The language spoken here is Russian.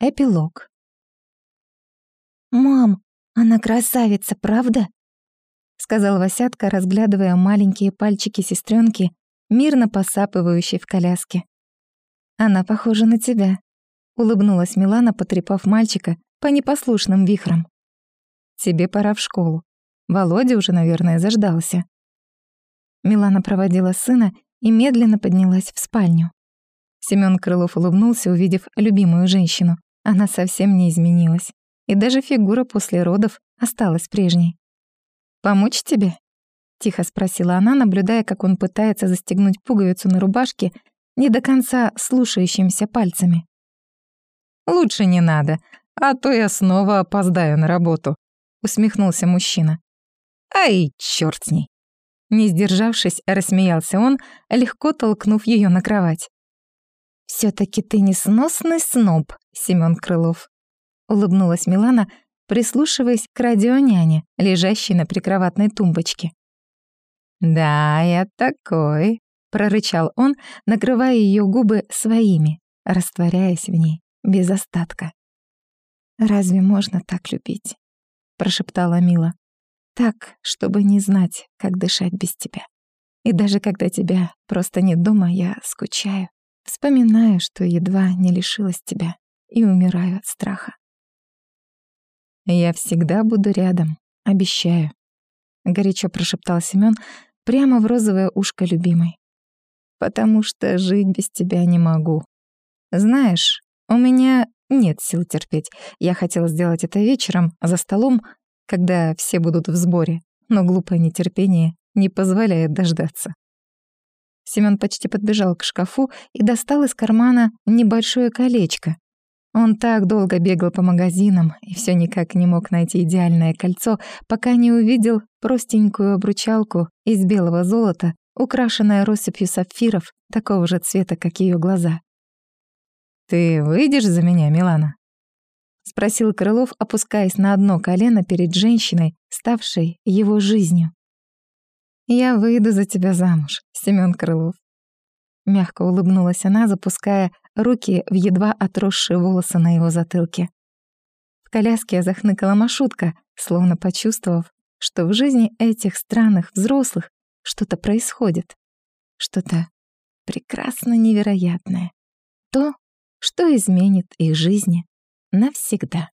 Эпилог. «Мам, она красавица, правда?» — сказал Васятка, разглядывая маленькие пальчики сестренки, мирно посапывающей в коляске. «Она похожа на тебя», — улыбнулась Милана, потрепав мальчика по непослушным вихрам. «Тебе пора в школу. Володя уже, наверное, заждался». Милана проводила сына и медленно поднялась в спальню. Семён Крылов улыбнулся, увидев любимую женщину. Она совсем не изменилась. И даже фигура после родов осталась прежней. «Помочь тебе?» — тихо спросила она, наблюдая, как он пытается застегнуть пуговицу на рубашке, не до конца слушающимися пальцами. «Лучше не надо, а то я снова опоздаю на работу», — усмехнулся мужчина. «Ай, чёрт с ней!» Не сдержавшись, рассмеялся он, легко толкнув её на кровать. «Всё-таки ты несносный сноб, Семён Крылов», — улыбнулась Милана, прислушиваясь к радионяне, лежащей на прикроватной тумбочке. «Да, я такой», — прорычал он, накрывая её губы своими, растворяясь в ней без остатка. «Разве можно так любить?» — прошептала Мила. «Так, чтобы не знать, как дышать без тебя. И даже когда тебя просто нет дома, я скучаю. Вспоминаю, что едва не лишилась тебя и умираю от страха. «Я всегда буду рядом, обещаю», — горячо прошептал Семён прямо в розовое ушко любимой. «Потому что жить без тебя не могу. Знаешь, у меня нет сил терпеть. Я хотела сделать это вечером, за столом, когда все будут в сборе, но глупое нетерпение не позволяет дождаться. Семён почти подбежал к шкафу и достал из кармана небольшое колечко. Он так долго бегал по магазинам и всё никак не мог найти идеальное кольцо, пока не увидел простенькую обручалку из белого золота, украшенная россыпью сапфиров такого же цвета, как её глаза. «Ты выйдешь за меня, Милана?» — спросил Крылов, опускаясь на одно колено перед женщиной, ставшей его жизнью. «Я выйду за тебя замуж, Семён Крылов». Мягко улыбнулась она, запуская руки в едва отросшие волосы на его затылке. В коляске захныкала Машутка, словно почувствовав, что в жизни этих странных взрослых что-то происходит. Что-то прекрасно невероятное. То, что изменит их жизни навсегда.